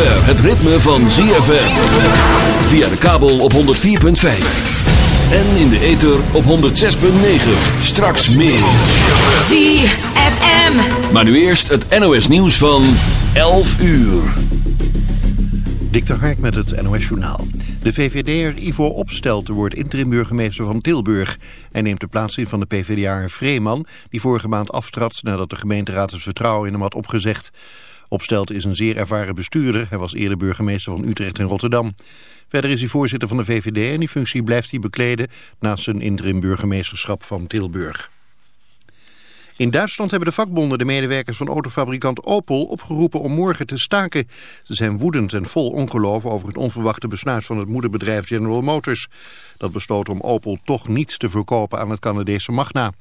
zover het ritme van ZFM. Via de kabel op 104.5. En in de ether op 106.9. Straks meer. ZFM. Maar nu eerst het NOS nieuws van 11 uur. Dik de Hark met het NOS Journaal. De VVD'er Ivo Opstelten wordt interim-burgemeester van Tilburg. Hij neemt de plaats in van de PvdA'er Vreeman... die vorige maand aftrad nadat de gemeenteraad het vertrouwen in hem had opgezegd. Opstelten is een zeer ervaren bestuurder. Hij was eerder burgemeester van Utrecht en Rotterdam. Verder is hij voorzitter van de VVD en die functie blijft hij bekleden... naast zijn interim-burgemeesterschap van Tilburg. In Duitsland hebben de vakbonden de medewerkers van autofabrikant Opel opgeroepen om morgen te staken. Ze zijn woedend en vol ongeloof over het onverwachte besluit van het moederbedrijf General Motors. Dat besloot om Opel toch niet te verkopen aan het Canadese Magna.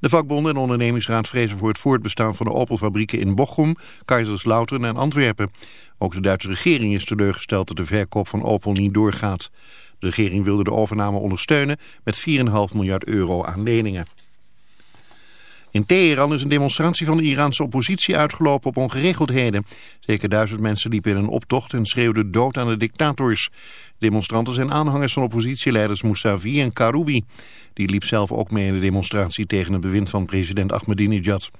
De vakbonden en ondernemingsraad vrezen voor het voortbestaan van de Opel-fabrieken in Bochum, Kaiserslautern en Antwerpen. Ook de Duitse regering is teleurgesteld dat de verkoop van Opel niet doorgaat. De regering wilde de overname ondersteunen met 4,5 miljard euro aan leningen. In Teheran is een demonstratie van de Iraanse oppositie uitgelopen op ongeregeldheden. Zeker duizend mensen liepen in een optocht en schreeuwden dood aan de dictators. Demonstranten zijn aanhangers van oppositieleiders Mousavi en Karoubi. Die liep zelf ook mee in de demonstratie tegen het bewind van president Ahmadinejad.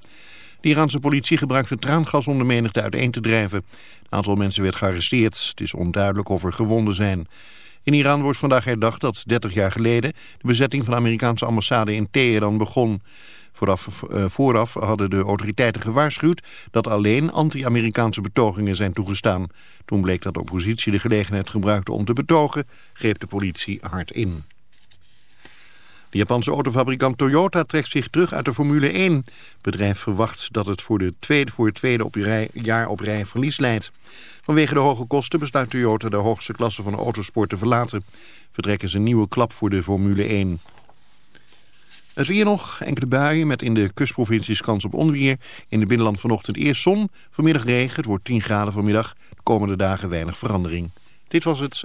De Iraanse politie gebruikte traangas om de menigte uiteen te drijven. Een aantal mensen werd gearresteerd. Het is onduidelijk of er gewonden zijn. In Iran wordt vandaag herdacht dat 30 jaar geleden de bezetting van de Amerikaanse ambassade in Teheran begon. Vooraf, uh, vooraf hadden de autoriteiten gewaarschuwd dat alleen anti-Amerikaanse betogingen zijn toegestaan. Toen bleek dat de oppositie de gelegenheid gebruikte om te betogen, greep de politie hard in. De Japanse autofabrikant Toyota trekt zich terug uit de Formule 1. Het bedrijf verwacht dat het voor, de tweede, voor het tweede op jaar op rij verlies leidt. Vanwege de hoge kosten besluit Toyota de hoogste klasse van de autosport te verlaten. Vertrek is een nieuwe klap voor de Formule 1. Het weer nog, enkele buien met in de kustprovincies kans op onweer. In de binnenland vanochtend eerst zon, vanmiddag regen. Het wordt 10 graden vanmiddag. De komende dagen weinig verandering. Dit was het.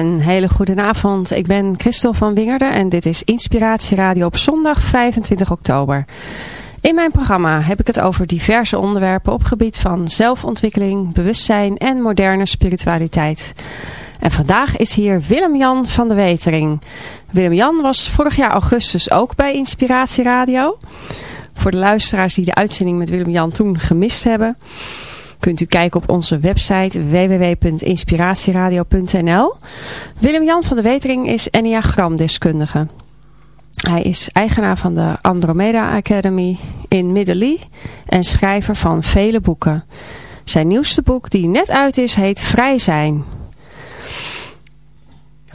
Een hele goede avond. Ik ben Christel van Wingerden en dit is Inspiratie Radio op zondag 25 oktober. In mijn programma heb ik het over diverse onderwerpen op gebied van zelfontwikkeling, bewustzijn en moderne spiritualiteit. En vandaag is hier Willem-Jan van de Wetering. Willem-Jan was vorig jaar augustus ook bij Inspiratie Radio. Voor de luisteraars die de uitzending met Willem-Jan toen gemist hebben. Kunt u kijken op onze website www.inspiratieradio.nl. Willem-Jan van der Wetering is enneagramdeskundige. Hij is eigenaar van de Andromeda Academy in Middelie en schrijver van vele boeken. Zijn nieuwste boek die net uit is heet Vrij zijn.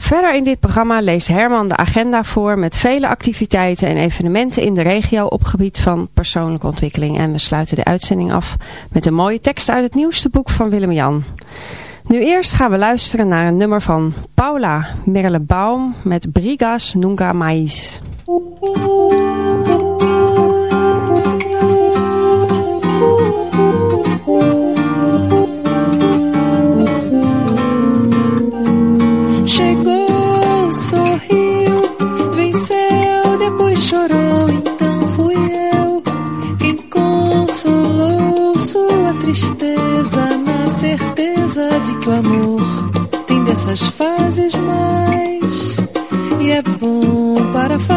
Verder in dit programma leest Herman de agenda voor met vele activiteiten en evenementen in de regio op gebied van persoonlijke ontwikkeling. En we sluiten de uitzending af met een mooie tekst uit het nieuwste boek van Willem-Jan. Nu eerst gaan we luisteren naar een nummer van Paula Merlebaum met Brigas Nunca Mais. Fases mais. E é bom para fazer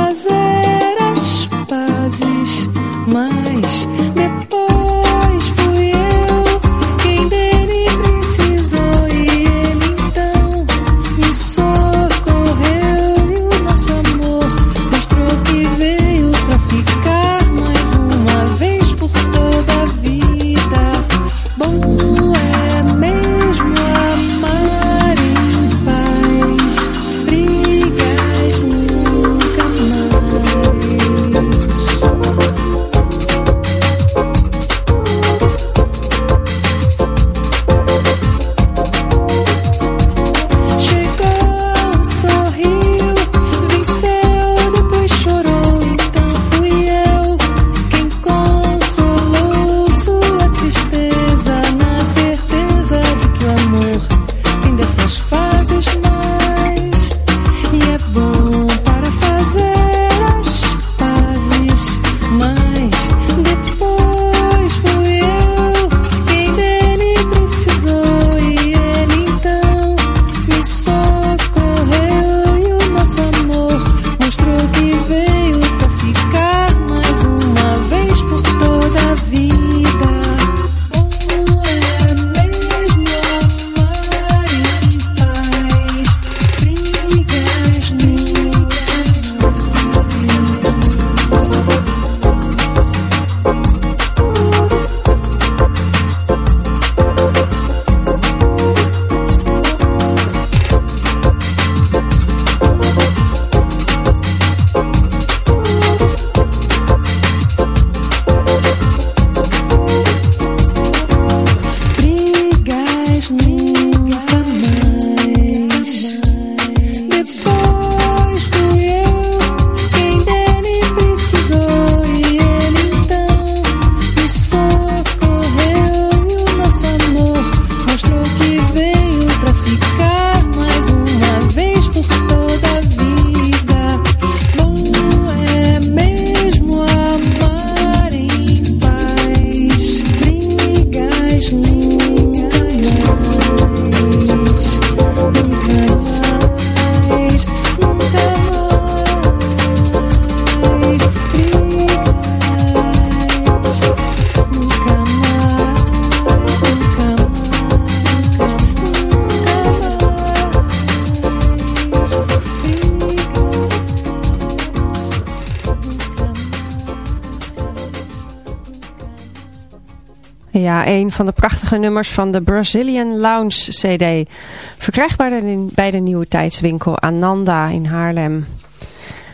van de prachtige nummers van de Brazilian Lounge CD. Verkrijgbaar bij de nieuwe tijdswinkel Ananda in Haarlem.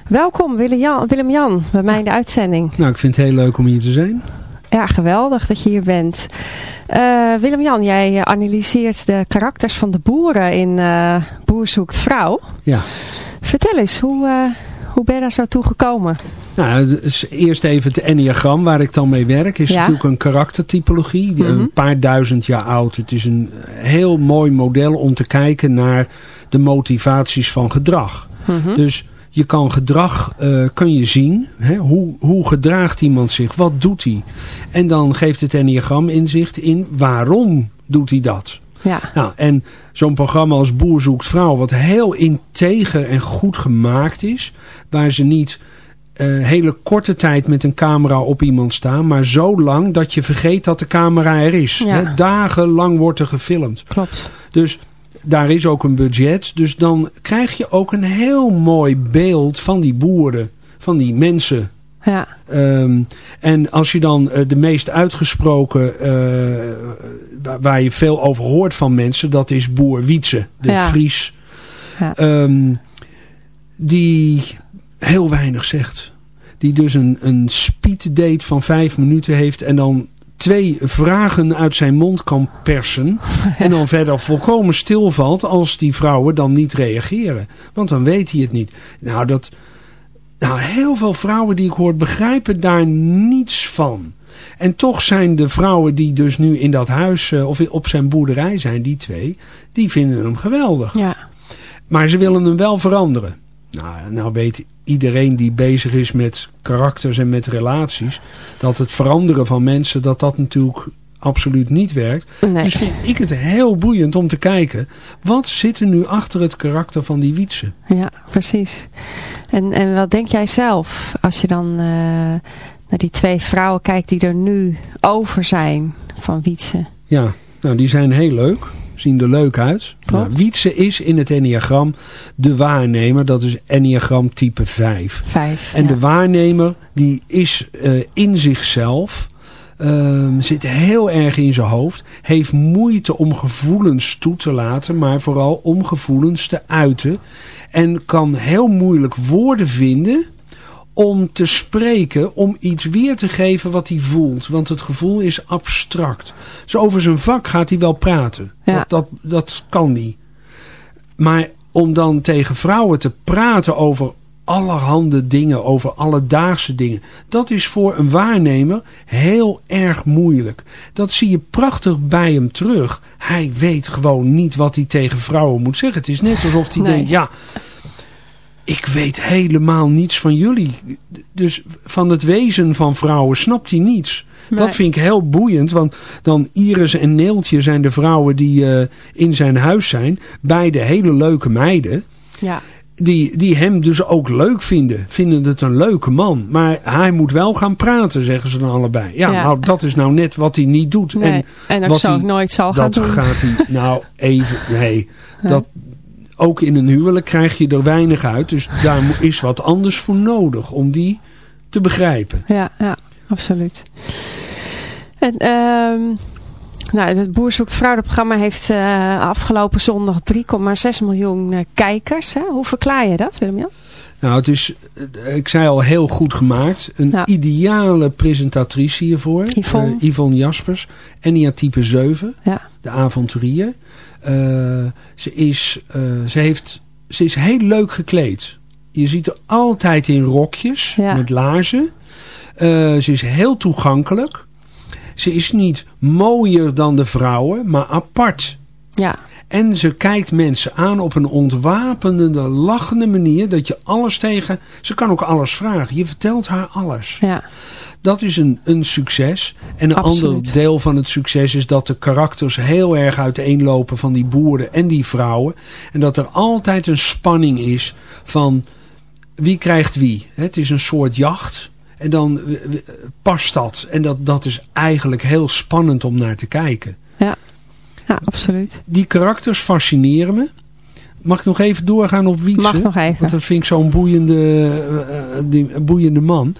Welkom Willem-Jan Willem bij mij in de uitzending. Nou, ik vind het heel leuk om hier te zijn. Ja, geweldig dat je hier bent. Eh, Willem-Jan, jij analyseert de karakters van de boeren in eh Boer zoekt vrouw. Ja. Vertel eens, hoe, eh, hoe ben je daar zo toe gekomen? Nou, dus eerst even het enneagram waar ik dan mee werk. Is Ja. natuurlijk een karaktertypologie. Mhm. Een paar duizend jaar oud. Het is een heel mooi model om te kijken naar de motivaties van gedrag. Mhm. Dus je kan gedrag kun je zien. Hè? Hoe, hoe gedraagt iemand zich? Wat doet hij? En dan geeft het enneagram inzicht in waarom doet hij dat. Ja, Nou, en zo'n programma als Boer zoekt vrouw, wat heel integer en goed gemaakt is, waar ze niet eh, hele korte tijd met een camera op iemand staan. Maar zo lang dat je vergeet dat de camera er is. Ja. Hè? Dagenlang wordt er gefilmd. Klopt. Dus daar is ook een budget. Dus dan krijg je ook een heel mooi beeld van die boeren. Van die mensen. Ja, Ehm, en als je dan eh, de meest uitgesproken, eh, waar, je veel over hoort van mensen, dat is boer Wietse, de Ja. Fries. Ja. Ehm, die heel weinig zegt. Die dus een, een speed date van vijf minuten heeft en dan twee vragen uit zijn mond kan persen. En dan verder volkomen stilvalt als die vrouwen dan niet reageren. Want dan weet hij het niet. Nou, dat, nou, heel veel vrouwen die ik hoor begrijpen daar niets van. En toch zijn de vrouwen die dus nu in dat huis eh, of op zijn boerderij zijn, die twee, die vinden hem geweldig. ja, Maar ze willen hem wel veranderen. Nou, nou weet iedereen die bezig is met karakters en met relaties, dat het veranderen van mensen, dat dat natuurlijk absoluut niet werkt. nee. Dus vind ik het heel boeiend om te kijken, wat zit er nu achter het karakter van die Wietse? Ja, precies. En, en wat denk jij zelf als je dan eh, naar die twee vrouwen kijkt die er nu over zijn van Wietse? Ja, nou die zijn heel leuk. Zien er leuk uit. Nou, Wietse is in het enneagram de waarnemer. Dat is enneagram type 5. Vijf. En ja. de waarnemer die is eh, in zichzelf. ehm, zit heel erg in zijn hoofd. Heeft moeite om gevoelens toe te laten. Maar vooral om gevoelens te uiten. En kan heel moeilijk woorden vinden om te spreken, om iets weer te geven wat hij voelt. Want het gevoel is abstract. Dus over zijn vak gaat hij wel praten. Ja. Dat, dat, dat kan hij. Maar om dan tegen vrouwen te praten over allerhande dingen, over alledaagse dingen. Dat is voor een waarnemer heel erg moeilijk. Dat zie je prachtig bij hem terug. Hij weet gewoon niet wat hij tegen vrouwen moet zeggen. Het is net alsof hij Nee. denkt, ja, ik weet helemaal niets van jullie. Dus van het wezen van vrouwen snapt hij niets. Nee. Dat vind ik heel boeiend, want dan Iris en Neeltje zijn de vrouwen die eh, in zijn huis zijn. Beide hele leuke meiden. Ja, Die, die hem dus ook leuk vinden. Vinden het een leuke man. Maar hij moet wel gaan praten, zeggen ze dan allebei. Ja, Ja. nou dat is nou net wat hij niet doet. nee. En En, ook wat zo hij- nooit zal gaan dat gaat hij nou even... Nee, dat, ook in een huwelijk krijg je er weinig uit. Dus daar is wat anders voor nodig om die te begrijpen. Ja, ja, absoluut. En, ehm nou, het Boer Zoekt Vrouw, dat programma heeft eh, afgelopen zondag 3,6 miljoen eh, kijkers. Hè? Hoe verklaar je dat, Willem-Jan? Nou, het is, eh, ik zei al, heel goed gemaakt. Een ideale presentatrice hiervoor. Yvonne. Eh, Yvonne Jaspers. Enia type 7. Ja, de avonturier. Ze, is, ze, heeft, ze is heel leuk gekleed. Je ziet er altijd in rokjes Ja. met laarzen. Ze is heel toegankelijk. Ze is niet mooier dan de vrouwen, maar apart. ja, En ze kijkt mensen aan op een ontwapenende, lachende manier. Dat je alles tegen... Ze kan ook alles vragen. Je vertelt haar alles. ja, Dat is een, een succes. En een Absoluut. ander deel van het succes is dat de karakters heel erg uiteenlopen van die boeren en die vrouwen. En dat er altijd een spanning is van wie krijgt wie. Het is een soort jacht. En dan eh, past dat. En dat, dat is eigenlijk heel spannend om naar te kijken. ja, ja, absoluut. Die karakters fascineren me. Mag ik nog even doorgaan op Wietse? Mag nog even. Want dat vind ik zo'n boeiende, eh, eh, die- boeiende man.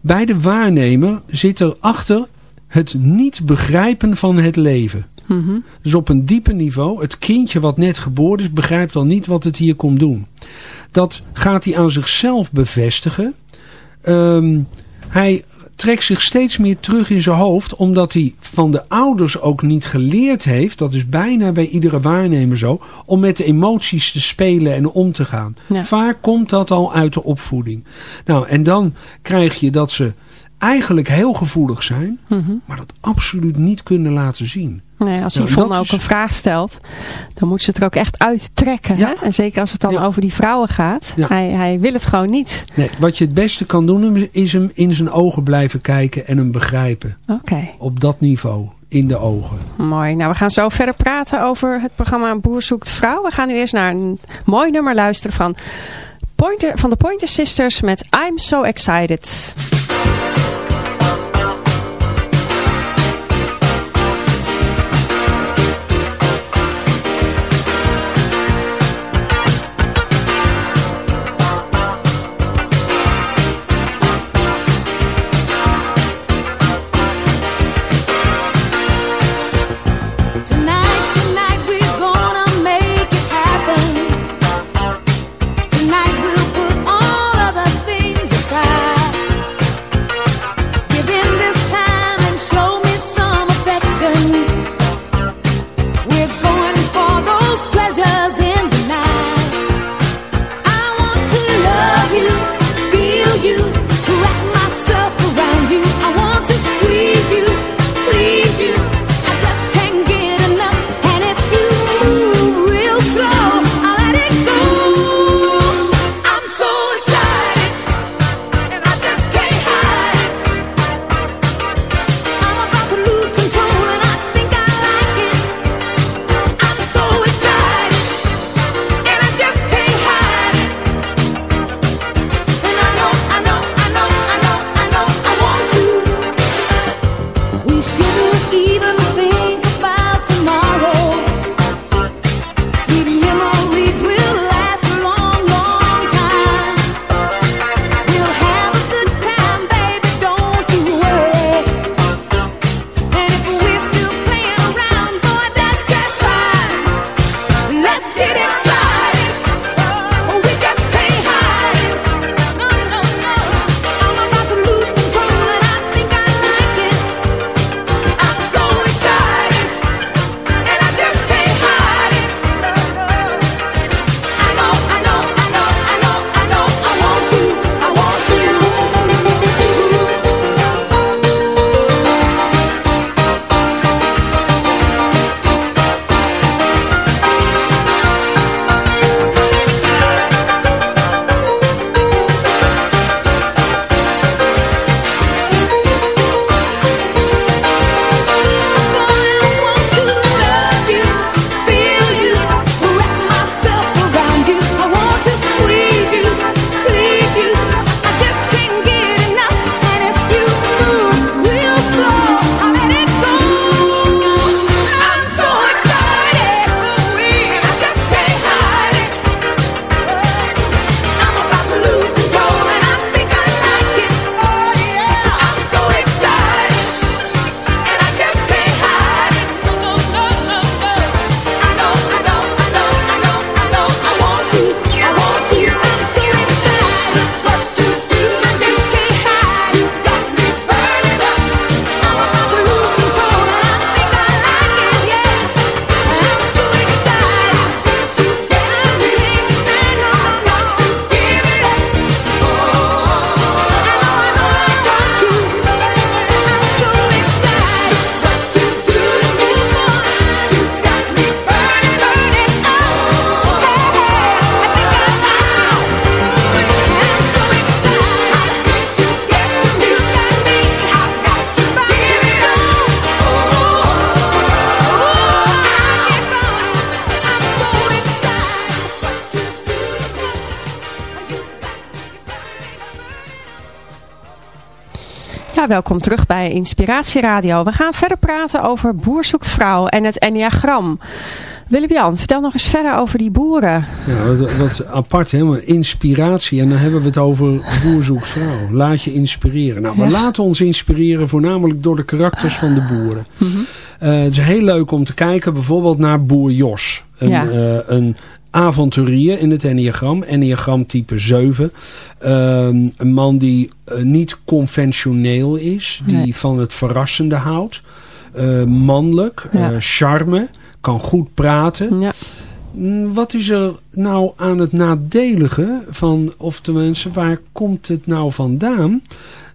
Bij de waarnemer zit er achter het niet begrijpen van het leven. Mhm. Dus op een diepe niveau, het kindje wat net geboren is, begrijpt al niet wat het hier komt doen. Dat gaat hij aan zichzelf bevestigen. Ehm, hij trekt zich steeds meer terug in zijn hoofd, omdat hij van de ouders ook niet geleerd heeft, dat is bijna bij iedere waarnemer zo, om met de emoties te spelen en om te gaan. Ja. Vaak komt dat al uit de opvoeding. Nou, en dan krijg je dat ze eigenlijk heel gevoelig zijn, Mhm. maar dat absoluut niet kunnen laten zien. Nee, als Nou, Yvonne ook is- een vraag stelt, dan moet ze het er ook echt uittrekken. Ja. Hè? En zeker als het dan Ja. over die vrouwen gaat. Ja. Hij, hij wil het gewoon niet. Nee, wat je het beste kan doen is hem in zijn ogen blijven kijken en hem begrijpen. Oké, Op dat niveau, in de ogen. mooi. Nou, we gaan zo verder praten over het programma Boer zoekt vrouw. We gaan nu eerst naar een mooi nummer luisteren van Pointer, van de Pointer Sisters met I'm So Excited. Welkom terug bij Inspiratie Radio. We gaan verder praten over Boer zoekt vrouw en het Enneagram. Willem-Jan, vertel nog eens verder over die boeren. Ja, wat, wat apart, helemaal inspiratie. En dan hebben we het over boer zoekt vrouw. Laat je inspireren. Nou, we Ja. laten ons inspireren voornamelijk door de karakters van de boeren. Mhm. Eh, het is heel leuk om te kijken bijvoorbeeld naar boer Jos. Een, Ja. eh, een avonturier in het enneagram. Enneagram type 7. Ehm, een man die eh, niet conventioneel is. Die Nee. van het verrassende houdt. Eh, mannelijk. Ja. eh, charme. Kan goed praten. Ja. Mm, Wat is er nou aan het nadelige van, of tenminste, waar komt het nou vandaan?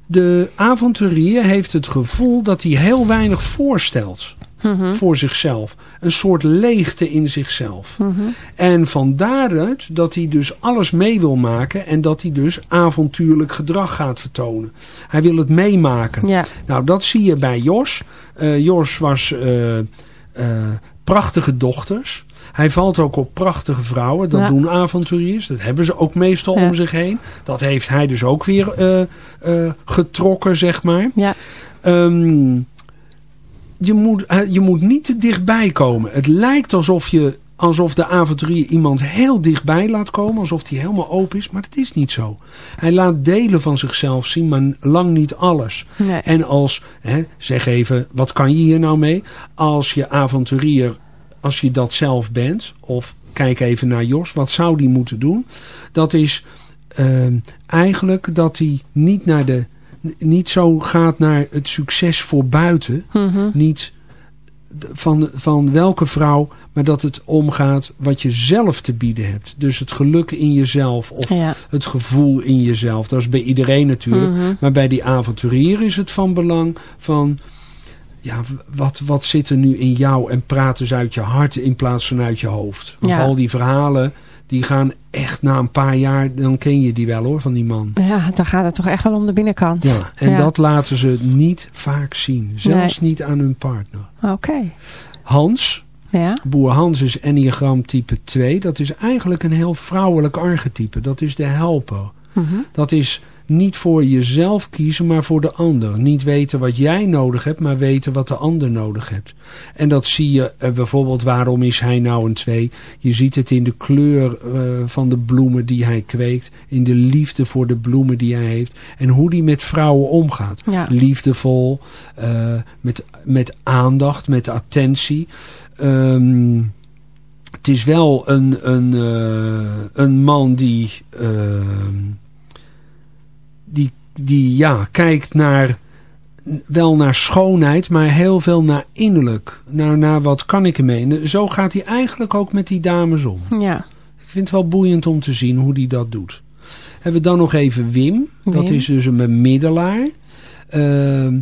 De avonturier heeft het gevoel dat hij heel weinig voorstelt Mhm. voor zichzelf. Een soort leegte in zichzelf. Mhm. En van daaruit dat hij dus alles mee wil maken en dat hij dus avontuurlijk gedrag gaat vertonen. Hij wil het meemaken. Ja. Nou, dat zie je bij Jos. Eh, Jos was eh, eh, prachtige dochters. Hij valt ook op prachtige vrouwen. Dat Ja. doen avonturiers. Dat hebben ze ook meestal Ja. om zich heen. Dat heeft hij dus ook weer getrokken, zeg maar. Ja. Ehm, je, moet, eh, je moet niet te dichtbij komen. Het lijkt alsof, je, alsof de avonturier iemand heel dichtbij laat komen. Alsof hij helemaal open is. Maar dat is niet zo. Hij laat delen van zichzelf zien, maar lang niet alles. Nee. En als, hè, zeg even, wat kan je hier nou mee? Als je avonturier, als je dat zelf bent, of kijk even naar Jos, wat zou die moeten doen? Dat is ehm, eigenlijk dat hij niet, naar de, niet zo gaat naar het succes voor buiten. Mhm. Niet van, van welke vrouw, maar dat het omgaat wat je zelf te bieden hebt. Dus het geluk in jezelf of Ja. het gevoel in jezelf. Dat is bij iedereen natuurlijk. Mhm. Maar bij die avonturier is het van belang van... Ja, wat, wat zit er nu in jou? En praat eens uit je hart in plaats van uit je hoofd. Want Ja. al die verhalen, die gaan echt na een paar jaar... Dan ken je die wel hoor, van die man. Ja, dan gaat het toch echt wel om de binnenkant. Ja, en Ja. dat laten ze niet vaak zien. Zelfs niet aan hun partner. Oké. Hans, Ja. boer Hans is Enneagram type 2. Dat is eigenlijk een heel vrouwelijk archetype. Dat is de helper. Mhm. Dat is niet voor jezelf kiezen, maar voor de ander. Niet weten wat jij nodig hebt, maar weten wat de ander nodig hebt. En dat zie je eh, bijvoorbeeld, waarom is hij nou een twee? Je ziet het in de kleur eh, van de bloemen die hij kweekt. In de liefde voor de bloemen die hij heeft. En hoe die met vrouwen omgaat. Ja. Liefdevol, eh, met, met aandacht, met attentie. Ehm, het is wel een, een, een man die, ehm, die, die ja, kijkt naar, wel naar schoonheid, maar heel veel naar innerlijk. Naar, naar wat kan ik ermee. En zo gaat hij eigenlijk ook met die dames om. Ja. Ik vind het wel boeiend om te zien hoe hij dat doet. Hebben we dan nog even Wim. Dat is dus een bemiddelaar. Ehm,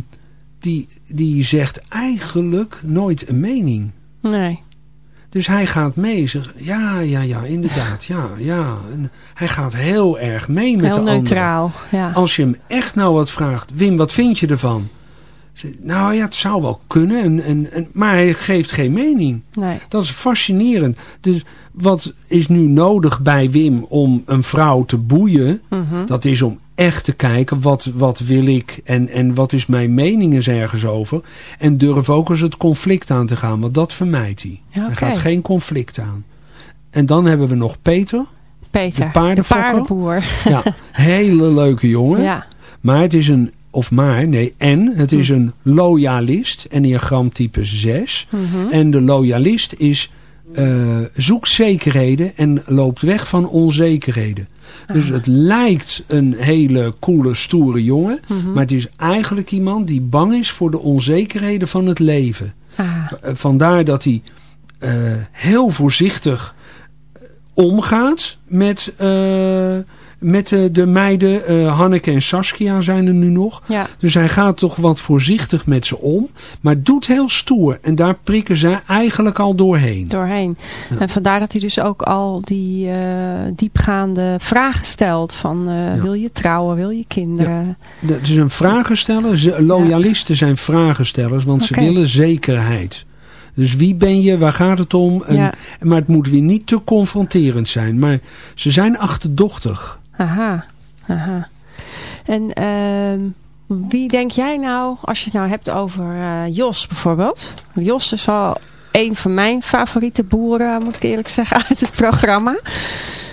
die, die zegt eigenlijk nooit een mening. Nee. Dus hij gaat mee. Zegt, ja, ja, ja, inderdaad. Ja, ja. En hij gaat heel erg mee met de anderen. neutraal. Ja. Als je hem echt nou wat vraagt. Wim, wat vind je ervan? Nou ja, het zou wel kunnen. En, en, en, maar hij geeft geen mening. Nee. Dat is fascinerend. Dus wat is nu nodig bij Wim om een vrouw te boeien? Mhm. Dat is om echt te kijken wat, wat wil ik en, en wat is mijn mening eens ergens over. En durf ook eens het conflict aan te gaan, want dat vermijdt hij. Ja, Hij gaat geen conflict aan. En dan hebben we nog Peter. Peter. De paardenfokker? paardenboer. Ja, hele leuke jongen. Ja. Maar het is een, of maar, nee, en het is een loyalist. Enneagram type 6. Mhm. En de loyalist is, eh, zoekt zekerheden en loopt weg van onzekerheden. Dus het lijkt een hele coole, stoere jongen. Mhm. Maar het is eigenlijk iemand die bang is voor de onzekerheden van het leven. Ah. Eh, Vandaar dat hij eh, heel voorzichtig eh, omgaat met, met eh, de meiden. Eh, Hanneke en Saskia zijn er nu nog. Ja. Dus hij gaat toch wat voorzichtig met ze om. Maar doet heel stoer. En daar prikken ze eigenlijk al doorheen. Doorheen. Ja. En vandaar dat hij dus ook al die eh, diepgaande vragen stelt. Van Ja. wil je trouwen? Wil je kinderen? Dat is een vragensteller. Loyalisten zijn vragenstellers. Want ze willen zekerheid. Dus wie ben je? Waar gaat het om? En, Ja. Maar het moet weer niet te confronterend zijn. Maar ze zijn achterdochtig. Aha. Aha. En ehm, wie denk jij nou, als je het nou hebt over eh, Jos bijvoorbeeld. Jos is wel een van mijn favoriete boeren, moet ik eerlijk zeggen, uit het programma.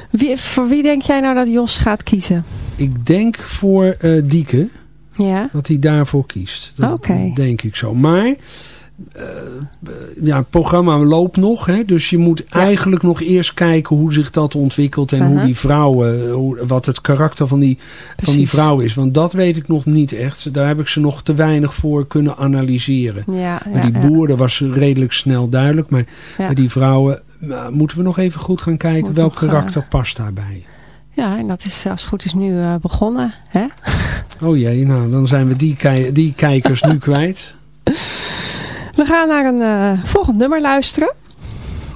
Wie, voor wie denk jij nou dat Jos gaat kiezen? Ik denk voor eh Dieke. Ja? Dat hij daarvoor kiest. Dat denk ik zo. Maar eh, ja, het programma loopt nog. Hè, dus je moet eigenlijk nog eerst kijken hoe zich dat ontwikkelt. En hoe Aha. die vrouwen, hoe, wat het karakter van die, van die vrouw is. Want dat weet ik nog niet echt. Daar heb ik ze nog te weinig voor kunnen analyseren. Ja, Maar ja, die boeren was redelijk snel duidelijk. Maar die vrouwen nou, moeten we nog even goed gaan kijken. Moet welk eh, karakter past daarbij. Ja, en dat is als het goed is nu eh, begonnen. Hè? Oh jee, nou dan zijn we die, die kijkers nu kwijt. We gaan naar een eh, volgend nummer luisteren.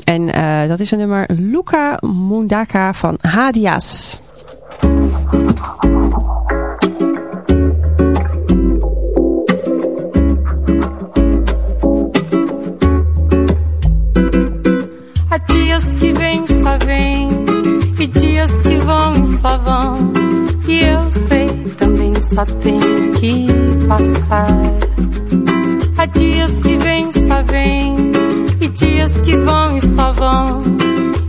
En eh, dat is een nummer Luca Mundaka van Hadias. Hadias que vem só vem E dias que vão e só vão E eu sei também só tenho que passar Há dias que vêm, só vêm, e dias que vão e só vão.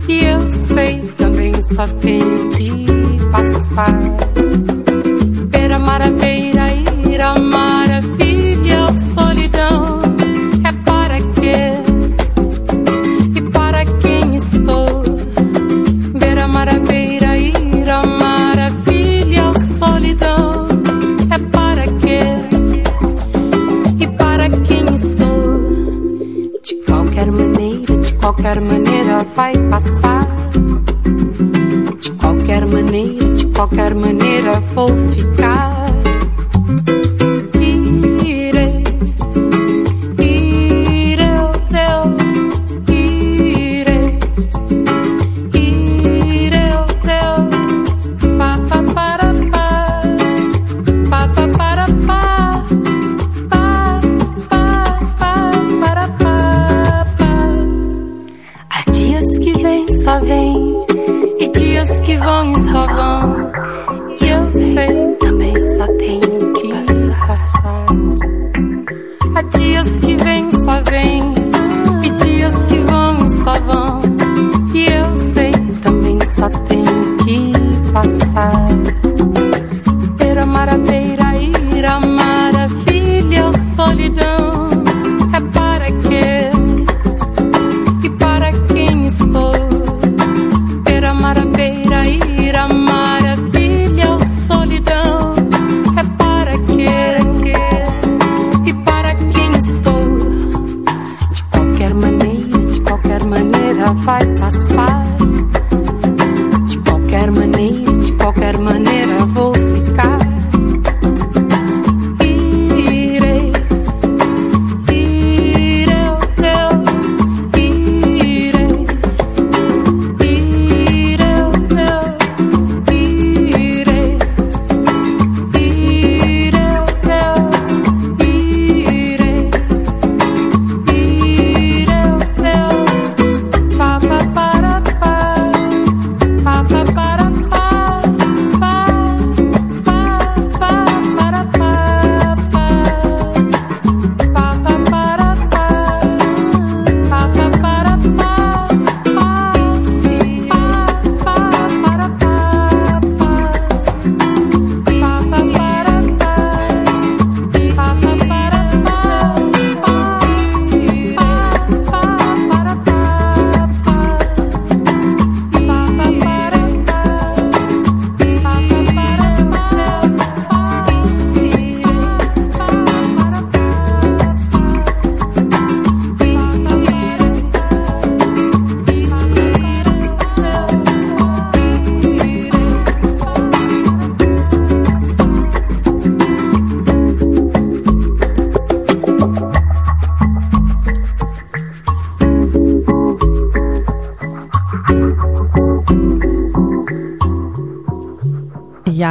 E eu sei também só tem que passar. Beira, maravilha, ira, qualquer maneira vai passar. De qualquer maneira, de qualquer maneira vou ficar. loving.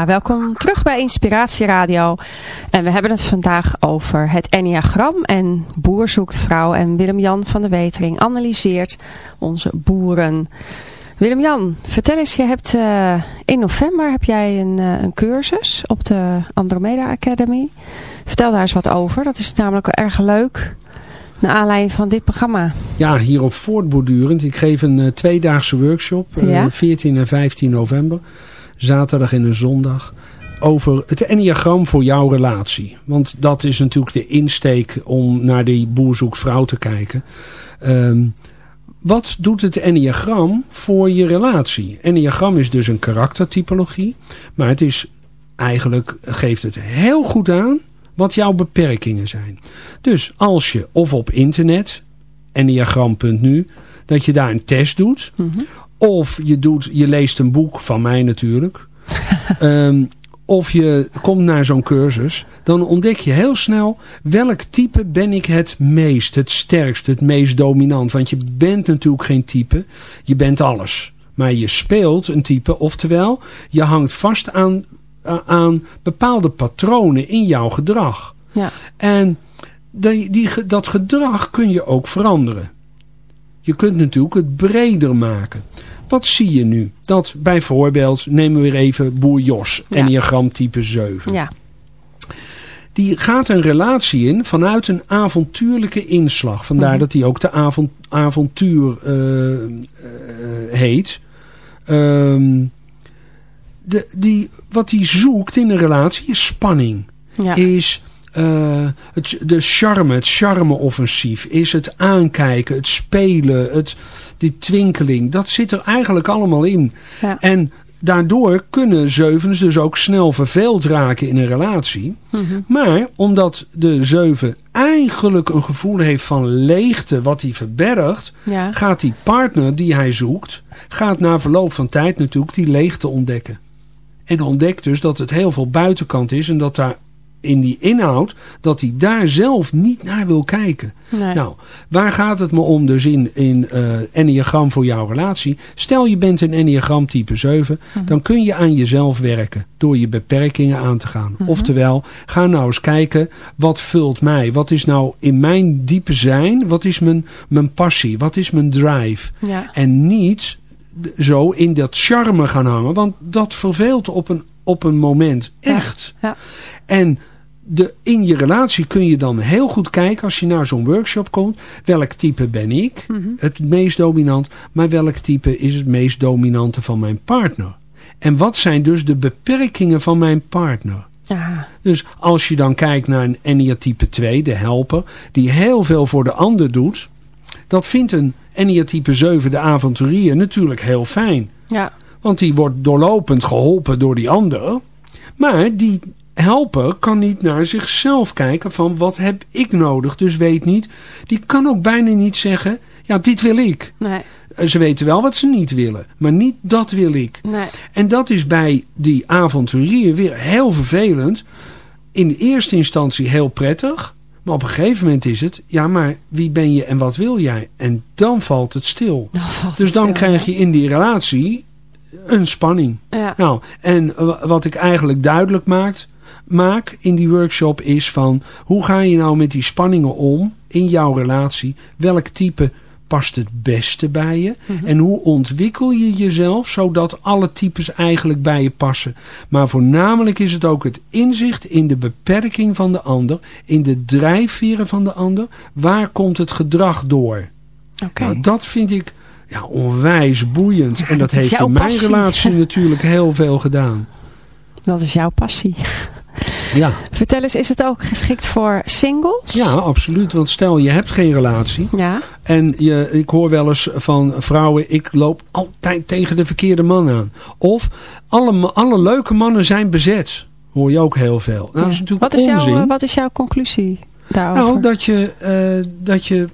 Ja, welkom terug bij Inspiratie Radio. En we hebben het vandaag over het Enneagram en Boer zoekt vrouw. En Willem-Jan van der Wetering analyseert onze boeren. Willem-Jan, vertel eens, je hebt eh, in november heb jij een, eh, een cursus op de Andromeda Academy. Vertel daar eens wat over, dat is namelijk wel erg leuk. Naar aanleiding van dit programma. Ja, hierop voortbordurend. Ik geef een eh, tweedaagse workshop, eh, Ja. 14 en 15 november. Zaterdag en een zondag. Over het enneagram voor jouw relatie. Want dat is natuurlijk de insteek om naar die boer zoekt vrouw te kijken. Ehm, wat doet het enneagram voor je relatie? Enneagram is dus een karaktertypologie. Maar het is eigenlijk, geeft het heel goed aan wat jouw beperkingen zijn. Dus als je of op internet, enneagram.nu, dat je daar een test doet. Of je, doet, je leest een boek van mij natuurlijk. Ehm, of je komt naar zo'n cursus. Dan ontdek je heel snel welk type ben ik het meest, het sterkst, het meest dominant. Want je bent natuurlijk geen type. Je bent alles. Maar je speelt een type. Oftewel, je hangt vast aan, aan bepaalde patronen in jouw gedrag. Ja. En die, die, dat gedrag kun je ook veranderen. Je kunt natuurlijk het breder maken. Wat zie je nu? Dat bijvoorbeeld, nemen we weer even boer Jos, Ja. enneagram type 7. Ja. die gaat een relatie in vanuit een avontuurlijke inslag. Vandaar Mhm. dat hij ook de avont, avontuur eh, eh, heet. Ehm, de, die, wat hij zoekt in een relatie is spanning. Ja. Is eh, het, de charme, het charme-offensief. Is het aankijken, het spelen, het, die twinkeling. Dat zit er eigenlijk allemaal in. Ja. En daardoor kunnen zeuvens dus ook snel verveeld raken in een relatie. Mhm. Maar omdat de zeuven eigenlijk een gevoel heeft van leegte wat hij verbergt, Ja. gaat die partner die hij zoekt, gaat na verloop van tijd natuurlijk die leegte ontdekken. En ontdekt dus dat het heel veel buitenkant is en dat daar in die inhoud, dat hij daar zelf niet naar wil kijken. Nee. Nou, waar gaat het me om dus in, in eh enneagram voor jouw relatie? Stel je bent een enneagram type 7, Mhm. dan kun je aan jezelf werken door je beperkingen aan te gaan. Mhm. Oftewel, ga nou eens kijken, wat vult mij? Wat is nou in mijn diepe zijn, wat is mijn, mijn passie? Wat is mijn drive? Ja. En niet zo in dat charme gaan hangen, want dat verveelt op een, op een moment Ja. echt. Ja. En de, in je relatie kun je dan heel goed kijken als je naar zo'n workshop komt. Welk type ben ik? Mhm. Het meest dominant. Maar welk type is het meest dominante van mijn partner? En wat zijn dus de beperkingen van mijn partner? Ja. Dus als je dan kijkt naar een Enia type 2, de helper, die heel veel voor de ander doet. Dat vindt een Enia type 7, de avonturier, natuurlijk heel fijn. Ja. Want die wordt doorlopend geholpen door die ander. Maar die helper kan niet naar zichzelf kijken van wat heb ik nodig. Dus weet niet. Die kan ook bijna niet zeggen, ja dit wil ik. Nee. Eh, Ze weten wel wat ze niet willen. Maar niet dat wil ik. Nee. En dat is bij die avonturier weer heel vervelend. In de eerste instantie heel prettig. Maar op een gegeven moment is het, ja maar wie ben je en wat wil jij? En dan valt het stil. Valt Dus dan stil, krijg je in die relatie een spanning. Ja. Nou, en wa- wat ik eigenlijk duidelijk maakt, maak in die workshop is van... hoe ga je nou met die spanningen om in jouw relatie? Welk type past het beste bij je? Mhm. En hoe ontwikkel je jezelf zodat alle types eigenlijk bij je passen? Maar voornamelijk is het ook het inzicht in de beperking van de ander... in de drijfveren van de ander. Waar komt het gedrag door? Nou, dat vind ik ja, onwijs boeiend. en dat heeft in mijn passie. relatie natuurlijk heel veel gedaan. Dat is jouw passie. Ja, Vertel eens, is het ook geschikt voor singles? ja, absoluut. Want stel je hebt geen relatie. Ja. En je, ik hoor wel eens van vrouwen, ik loop altijd tegen de verkeerde man aan. Of alle, alle leuke mannen zijn bezet. Hoor je ook heel veel. Nou, dat is natuurlijk wat, is onzin. jouw, eh, wat is jouw conclusie daarover? Nou, dat je, eh, dat je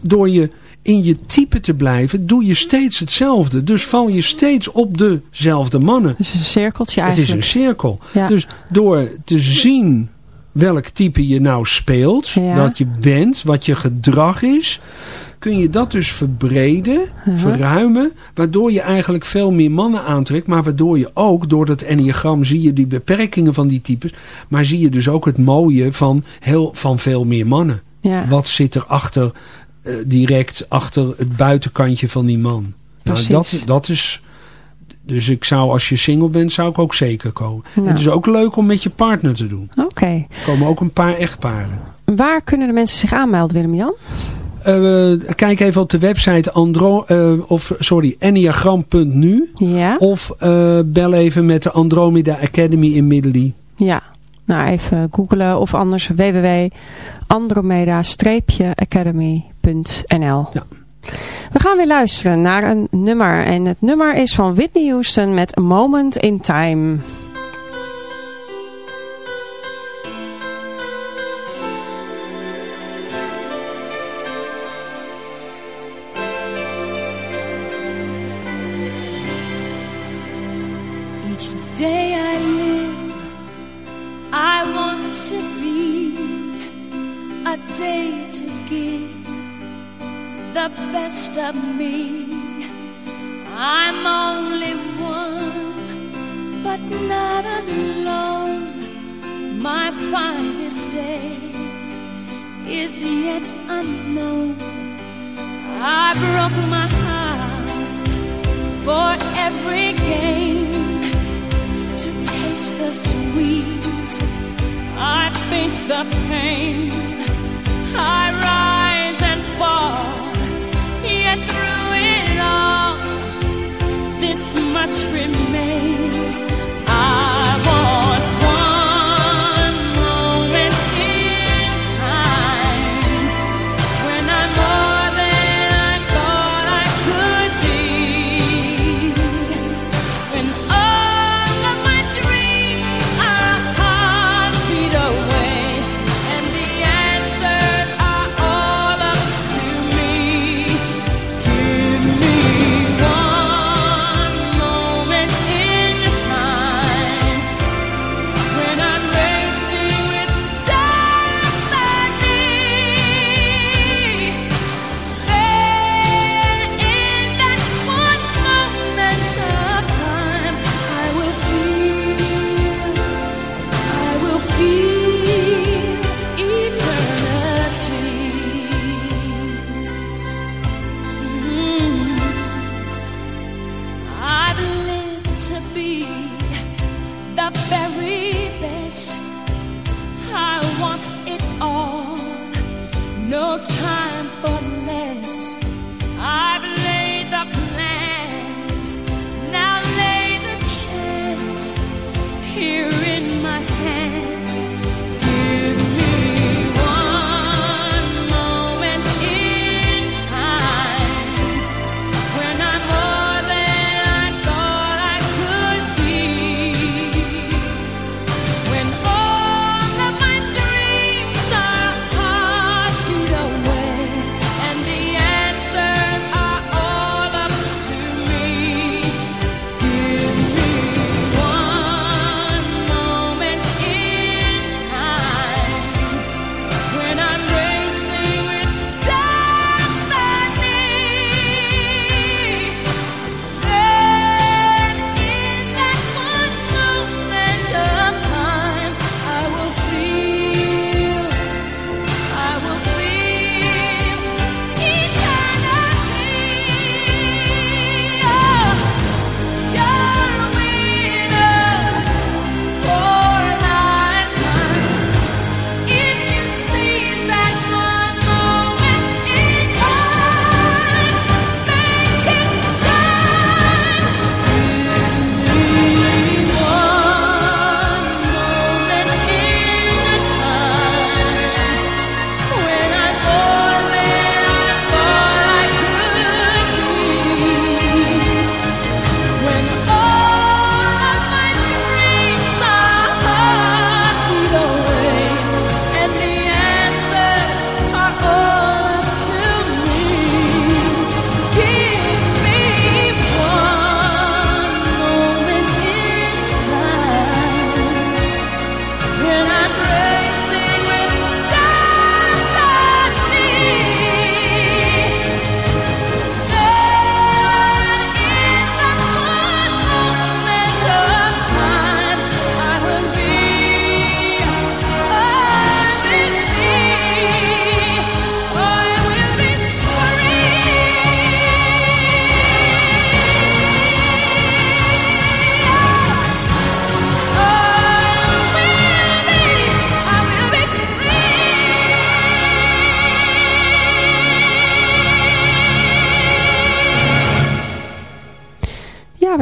door je in je type te blijven, doe je steeds hetzelfde. Dus val je steeds op dezelfde mannen. Het is een cirkeltje Het is eigenlijk. een cirkel. Ja. Dus door te zien welk type je nou speelt, Ja. wat je bent, wat je gedrag is, kun je dat dus verbreden, verruimen, waardoor je eigenlijk veel meer mannen aantrekt, maar waardoor je ook, door dat enneagram zie je die beperkingen van die types, maar zie je dus ook het mooie van, heel, van veel meer mannen. ja. Wat zit er achter, eh, direct achter het buitenkantje van die man? Nou, Precies. dat, dat is... Dus ik zou, als je single bent, zou ik ook zeker komen. Nou. En het is ook leuk om met je partner te doen. Oké. Er komen ook een paar echtparen. Waar kunnen de mensen zich aanmelden, Willem-Jan? Eh, kijk even op de website andro, eh, of, sorry, enneagram.nu. Ja. Of bel even met de Andromeda Academy in Middelie. Ja. Nou, even googlen of anders www.andromeda-academy.nl Ja. We gaan weer luisteren naar een nummer. En het nummer is van Whitney Houston met A Moment in Time. Of me. I'm only one, but not alone. My finest day is yet unknown. I broke my heart for every game to taste the sweet. I face the pain. I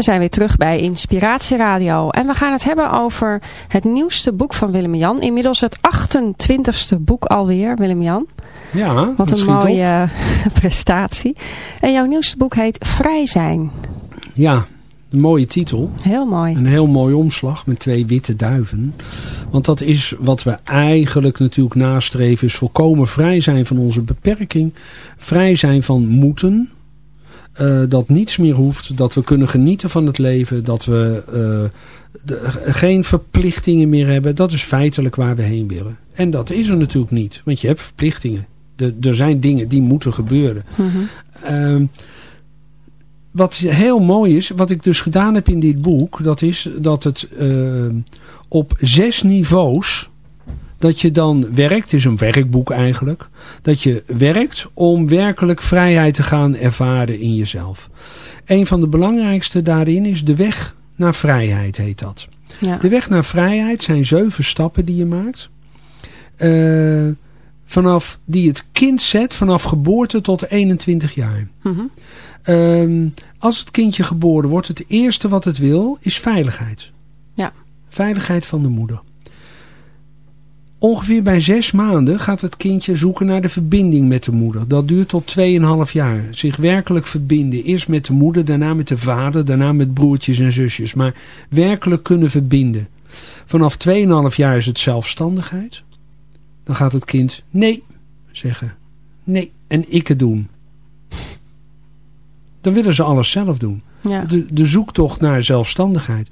we zijn weer terug bij Inspiratie Radio. En we gaan het hebben over het nieuwste boek van Willem-Jan. Inmiddels het 28ste boek alweer, Willem-Jan. Ja, Wat een op. mooie prestatie. En jouw nieuwste boek heet Vrij zijn. Ja, een mooie titel. Heel mooi. Een heel mooi omslag met twee witte duiven. Want dat is wat we eigenlijk natuurlijk nastreven. Is volkomen vrij zijn van onze beperking. Vrij zijn van moeten. Eh, dat niets meer hoeft. Dat we kunnen genieten van het leven. Dat we eh, de- geen verplichtingen meer hebben. Dat is feitelijk waar we heen willen. En dat is er natuurlijk niet. Want je hebt verplichtingen. De- er zijn dingen die moeten gebeuren. Mhm. Ehm, wat heel mooi is, wat ik dus gedaan heb in dit boek, dat is dat het ehm, op zes niveaus, dat je dan werkt, het is een werkboek eigenlijk, dat je werkt om werkelijk vrijheid te gaan ervaren in jezelf. Een van de belangrijkste daarin is de weg naar vrijheid, heet dat. Ja. De weg naar vrijheid zijn zeven stappen die je maakt. eh, vanaf, die het kind zet vanaf geboorte tot 21 jaar. Mhm. Ehm, als het kindje geboren wordt, het eerste wat het wil is veiligheid. Ja. Veiligheid van de moeder. Ongeveer bij zes maanden gaat het kindje zoeken naar de verbinding met de moeder. Dat duurt tot 2,5 jaar. Zich werkelijk verbinden. Eerst met de moeder, daarna met de vader, daarna met broertjes en zusjes. Maar werkelijk kunnen verbinden. Vanaf 2,5 jaar is het zelfstandigheid. Dan gaat het kind nee zeggen. Nee, en ik het doen. Dan willen ze alles zelf doen. Ja. De, de zoektocht naar zelfstandigheid.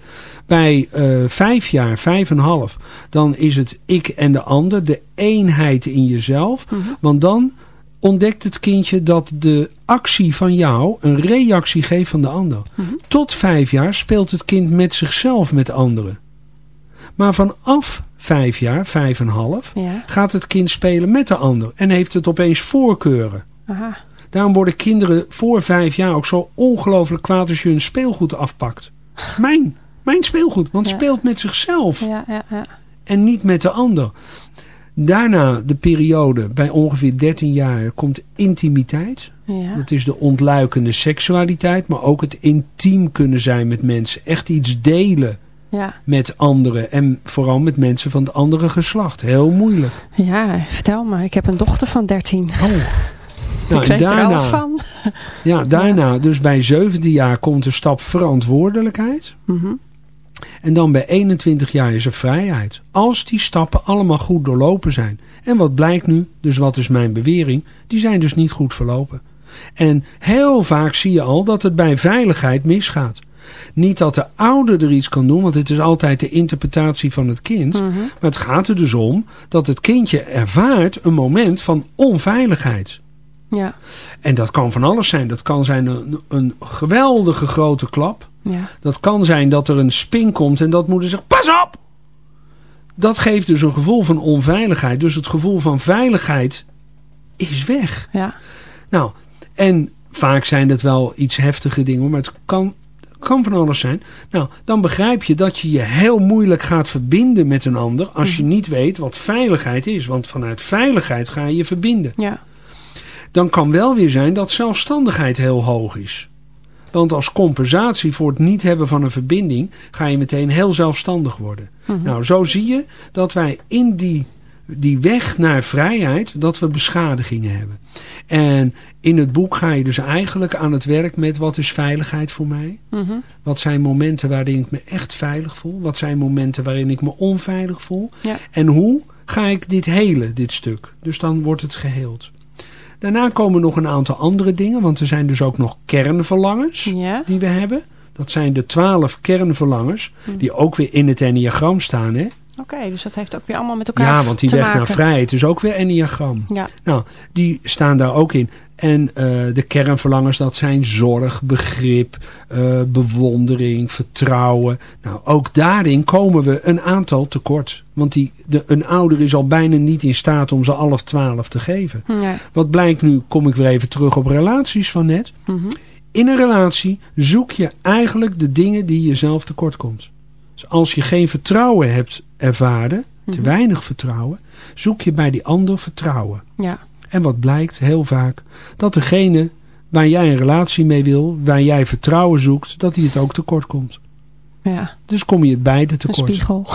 Bij eh, vijf jaar, vijf en een half, dan is het ik en de ander, de eenheid in jezelf. Want dan ontdekt het kindje dat de actie van jou een reactie geeft van de ander. Tot vijf jaar speelt het kind met zichzelf met anderen. Maar vanaf vijf jaar, vijf en een half, Ja. gaat het kind spelen met de ander. En heeft het opeens voorkeuren. Aha. Daarom worden kinderen voor vijf jaar ook zo ongelooflijk kwaad als je hun speelgoed afpakt. Mijn, mijn speelgoed, want het Ja. speelt met zichzelf Ja, ja, ja. en niet met de ander. Daarna de periode, bij ongeveer 13 jaar, komt intimiteit. Ja. Dat is de ontluikende seksualiteit, maar ook het intiem kunnen zijn met mensen. Echt iets delen Ja. met anderen en vooral met mensen van het andere geslacht. Heel moeilijk. ja, vertel me. Ik heb een dochter van 13. Oh. Nou, ik weet er alles van. Ja, daarna, dus bij 17 jaar komt de stap verantwoordelijkheid. Mhm. En dan bij 21 jaar is er vrijheid. Als die stappen allemaal goed doorlopen zijn. En wat blijkt nu, dus wat is mijn bewering, die zijn dus niet goed verlopen. En heel vaak zie je al dat het bij veiligheid misgaat. Niet dat de ouder er iets kan doen, want het is altijd de interpretatie van het kind. Mhm. Maar het gaat er dus om dat het kindje ervaart een moment van onveiligheid. Ja. En dat kan van alles zijn. Dat kan zijn een, een geweldige grote klap. Ja. Dat kan zijn dat er een spin komt en dat moeder zegt, pas op! Dat geeft dus een gevoel van onveiligheid. Dus het gevoel van veiligheid is weg. Ja. Nou, en vaak zijn het wel iets heftige dingen, maar het kan, kan van alles zijn. Nou, dan begrijp je dat je je heel moeilijk gaat verbinden met een ander als je niet weet wat veiligheid is. Want vanuit veiligheid ga je je verbinden Ja. Dan kan wel weer zijn dat zelfstandigheid heel hoog is. Want als compensatie voor het niet hebben van een verbinding ga je meteen heel zelfstandig worden. Nou, zo zie je dat wij in die, die weg naar vrijheid, dat we beschadigingen hebben. En in het boek ga je dus eigenlijk aan het werk met wat is veiligheid voor mij? Mhm. Wat zijn momenten waarin ik me echt veilig voel? Wat zijn momenten waarin ik me onveilig voel? Ja. En hoe ga ik dit helen, dit stuk? Dus dan wordt het geheeld. Daarna komen nog een aantal andere dingen, want er zijn dus ook nog kernverlangens Ja. die we hebben. Dat zijn de twaalf kernverlangens, die ook weer in het enneagram staan. Hè? Oké, dus dat heeft ook weer allemaal met elkaar Ja, want die te weg maken. naar vrijheid is ook weer enneagram. Ja. Nou, die staan daar ook in. En eh, de kernverlangens, dat zijn zorg, begrip, eh, bewondering, vertrouwen. Nou, ook daarin komen we een aantal tekort. Want die, de, een ouder is al bijna niet in staat om ze alle twaalf te geven. Ja. Wat blijkt nu, kom ik weer even terug op relaties van net. Mhm. In een relatie zoek je eigenlijk de dingen die jezelf tekort komt. Dus als je geen vertrouwen hebt ervaren, te weinig vertrouwen, zoek je bij die ander vertrouwen. Ja. En wat blijkt heel vaak, dat degene waar jij een relatie mee wil, waar jij vertrouwen zoekt, dat die het ook tekort komt. Ja. Dus kom je het beide Een tekort. spiegel.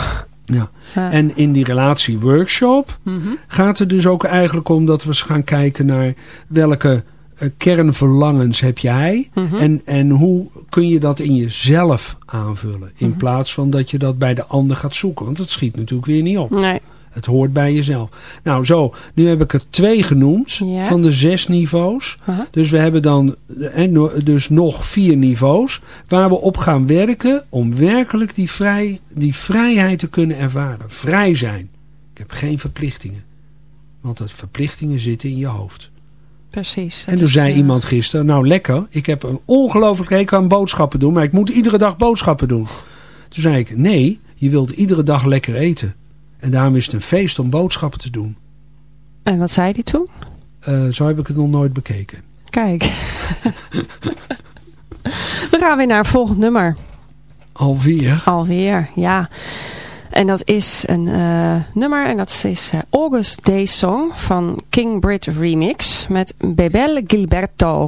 Ja. Ja. En in die relatieworkshop Mhm. gaat het dus ook eigenlijk om dat we eens gaan kijken naar welke kernverlangens heb jij Mhm. en, en hoe kun je dat in jezelf aanvullen. In Mhm. plaats van dat je dat bij de ander gaat zoeken. Want dat schiet natuurlijk weer niet op. Nee. Het hoort bij jezelf. Nou zo, nu heb ik er twee genoemd Ja. van de zes niveaus. Dus we hebben dan eh, no- dus nog vier niveaus waar we op gaan werken om werkelijk die, vrij, die vrijheid te kunnen ervaren. Vrij zijn. Ik heb geen verplichtingen. Want dat verplichtingen zitten in je hoofd. Precies. en toen is, zei eh, iemand gisteren, nou lekker, ik heb een ongelooflijk hekel aan boodschappen doen, maar ik moet iedere dag boodschappen doen. Toen zei ik, nee, je wilt iedere dag lekker eten. En daarom is het een feest om boodschappen te doen. En wat zei die toen? Eh, zo heb ik het nog nooit bekeken. Kijk. We gaan weer naar het volgende nummer. Alweer. Alweer, ja. En dat is een eh, nummer en dat is eh, August Day Song van King Brit Remix met Bebel Gilberto.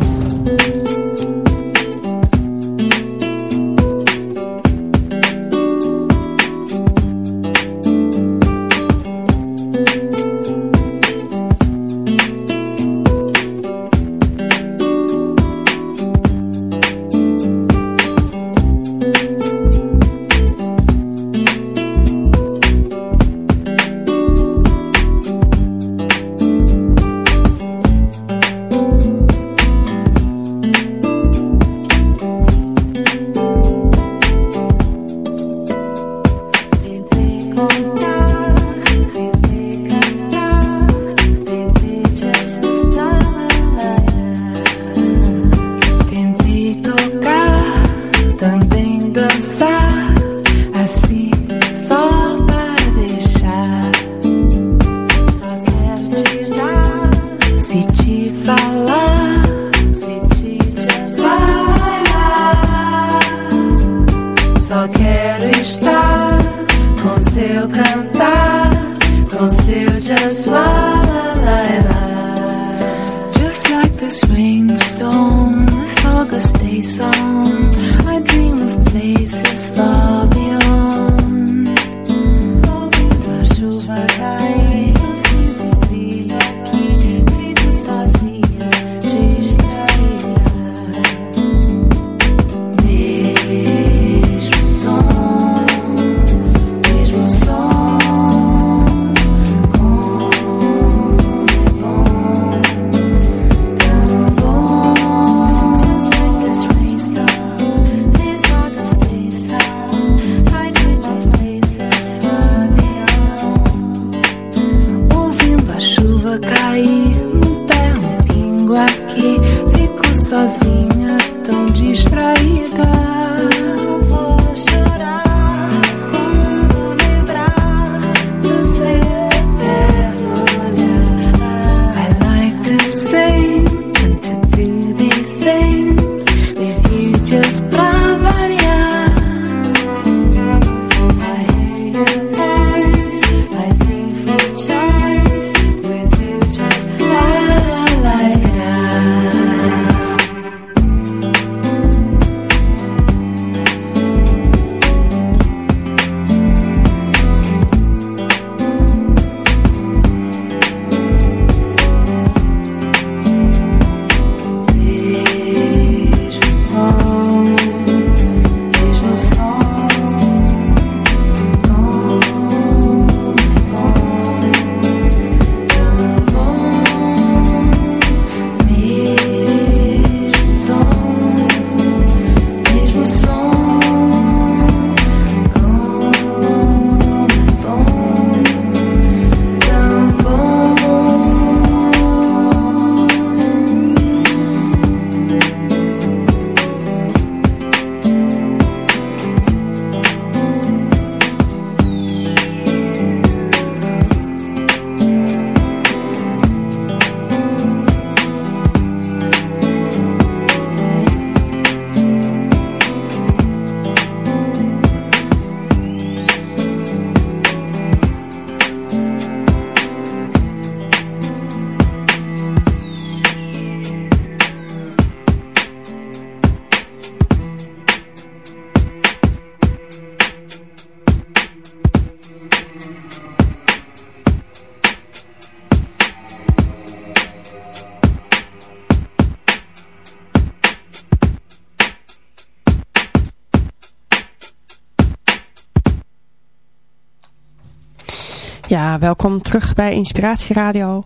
Ja, welkom terug bij Inspiratie Radio.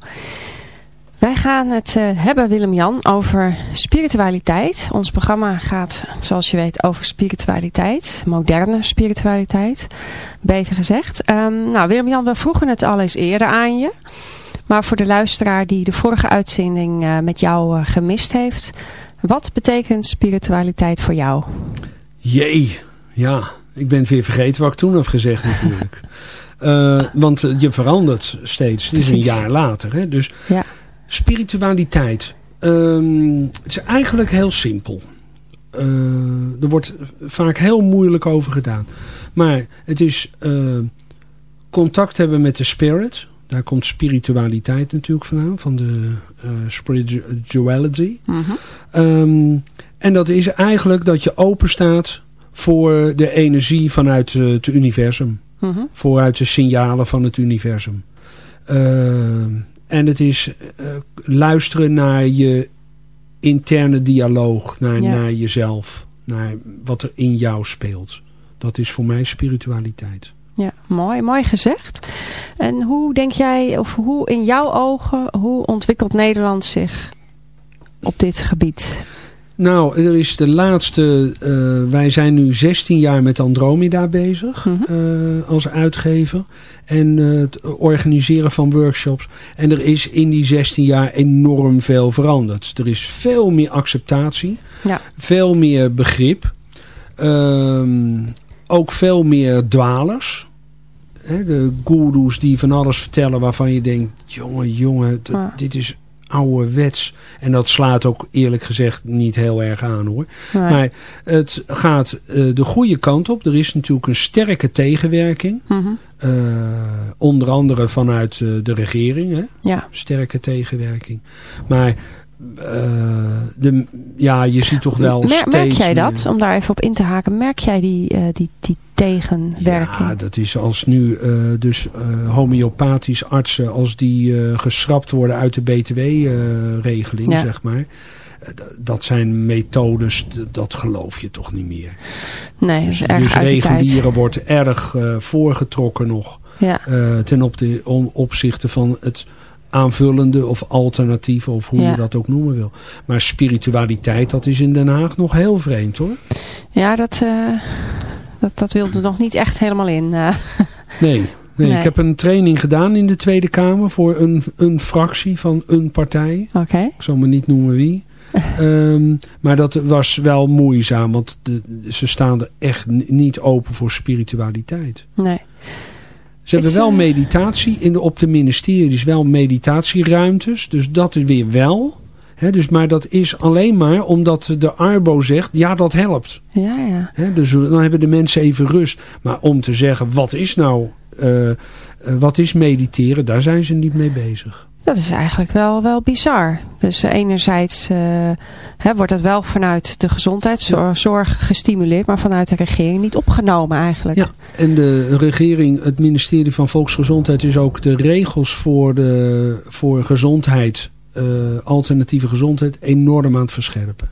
Wij gaan het eh, hebben, Willem-Jan, over spiritualiteit. Ons programma gaat, zoals je weet, over spiritualiteit. Moderne spiritualiteit, beter gezegd. Ehm, nou, Willem-Jan, we vroegen het al eens eerder aan je. Maar voor de luisteraar die de vorige uitzending eh, met jou eh, gemist heeft. Wat betekent spiritualiteit voor jou? Jee, ja. Ik ben het weer vergeten wat ik toen heb gezegd natuurlijk. Eh, want je verandert steeds. Het is een jaar later. Hè? Dus Ja. spiritualiteit. ehm, het is eigenlijk heel simpel. Eh, er wordt vaak heel moeilijk over gedaan. Maar het is eh, contact hebben met de spirit. Daar komt spiritualiteit natuurlijk vandaan, van de spirituality. Mhm. Ehm, en dat is eigenlijk dat je open staat voor de energie vanuit het universum. Mhm. Vooruit de signalen van het universum. Ehm, en het is eh, luisteren naar je interne dialoog, naar, Ja. naar jezelf, naar wat er in jou speelt. Dat is voor mij spiritualiteit. Ja, mooi, mooi gezegd. En hoe denk jij, of hoe in jouw ogen, hoe ontwikkelt Nederland zich op dit gebied? Nou, er is de laatste... eh, wij zijn nu 16 jaar met Andromeda bezig Mhm. eh, als uitgever. En eh, het organiseren van workshops. En er is in die 16 jaar enorm veel veranderd. Er is veel meer acceptatie. Ja. Veel meer begrip. Ehm, ook veel meer dwalers. Hè, de goeroes die van alles vertellen waarvan je denkt... jongen, jongen, dit is ouderwets. En dat slaat ook eerlijk gezegd niet heel erg aan hoor. Nee. Maar het gaat eh, de goede kant op. Er is natuurlijk een sterke tegenwerking. Mhm. Eh, onder andere vanuit eh, de regering. Hè? Ja, Sterke tegenwerking. Maar de, ja, je ziet toch wel Mer- steeds merk jij meer- dat, om daar even op in te haken, merk jij die, die, die tegenwerking? Ja, dat is als nu eh, dus eh homeopathisch artsen, als die eh, geschrapt worden uit de btw-regeling, Ja. zeg maar. Dat zijn methodes, dat geloof je toch niet meer. nee, dat is Dus, erg dus regulieren wordt erg voorgetrokken nog. Ja, ten op de, om, opzichte van het aanvullende of alternatieve of hoe Ja. je dat ook noemen wil. Maar spiritualiteit, dat is in Den Haag nog heel vreemd hoor. ja dat, dat, dat wilde nog niet echt helemaal in. eh. Nee, nee, Nee. ik heb een training gedaan in de Tweede Kamer voor een, een fractie van een partij. Oké, Ik zal me niet noemen wie. Ehm, maar dat was wel moeizaam, want de, ze staan er echt niet open voor spiritualiteit. nee. Ze hebben wel eh, meditatie in de, op de ministeries, wel meditatieruimtes. Dus dat is weer wel. Dus, maar dat is alleen maar omdat de Arbo zegt, ja dat helpt. Ja, ja. Dus dan hebben de mensen even rust. Maar om te zeggen, wat is nou, eh, eh, wat is mediteren, daar zijn ze niet mee bezig. Dat is eigenlijk wel, wel bizar. Dus eh, enerzijds hè, wordt het wel vanuit de gezondheidszorg gestimuleerd, maar vanuit de regering niet opgenomen eigenlijk. Ja, en de regering, het ministerie van Volksgezondheid is ook de regels voor, de, voor gezondheid, alternatieve gezondheid, enorm aan het verscherpen.